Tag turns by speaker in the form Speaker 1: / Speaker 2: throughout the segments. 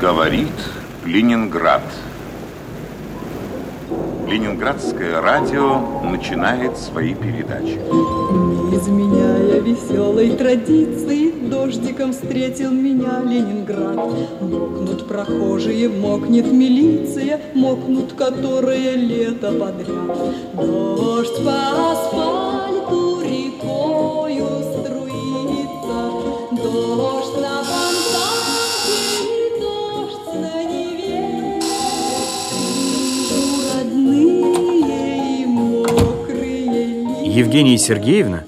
Speaker 1: Говорит Ленинград. Ленинградское радио начинает свои передачи.
Speaker 2: Не изменяя веселой традиции, дождиком встретил меня Ленинград. Мокнут прохожие, мокнет милиция, мокнут которые лето подряд. Дождь по асфальту
Speaker 3: Евгения Сергеевна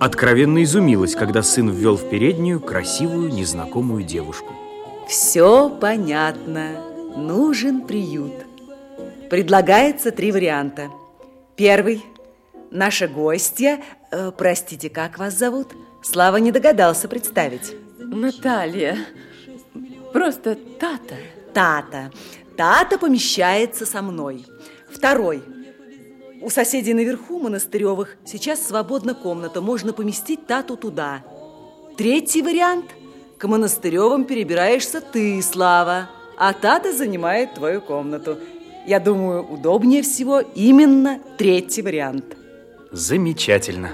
Speaker 3: откровенно изумилась, когда сын ввел в переднюю красивую незнакомую девушку.
Speaker 4: Все понятно. Нужен приют. Предлагается три варианта. Первый. Наша гостья, э, простите, как вас зовут? Слава не догадался представить.
Speaker 5: Наталья. Просто Тата.
Speaker 4: Тата. Тата помещается со мной. Второй. У соседей наверху, Монастыревых, сейчас свободна комната. Можно поместить Тату туда. Третий вариант. К Монастыревым перебираешься ты, Слава, а Тата занимает твою комнату. Я думаю, удобнее всего именно третий вариант.
Speaker 3: Замечательно.